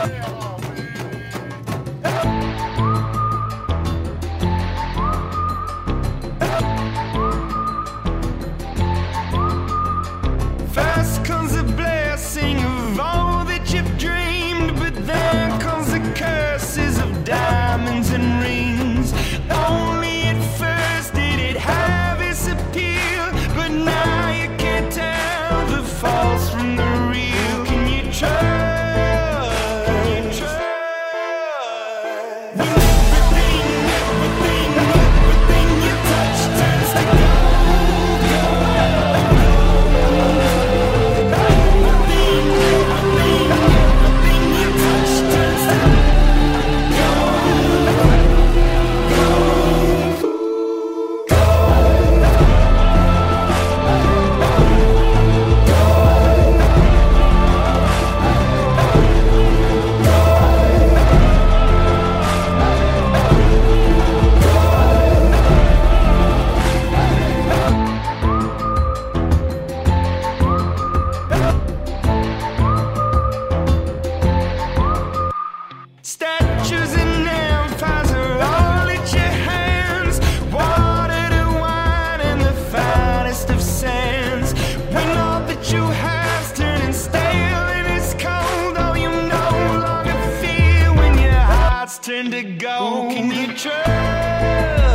First Oh, you no longer feel when your hearts turn to gold. Can you trust?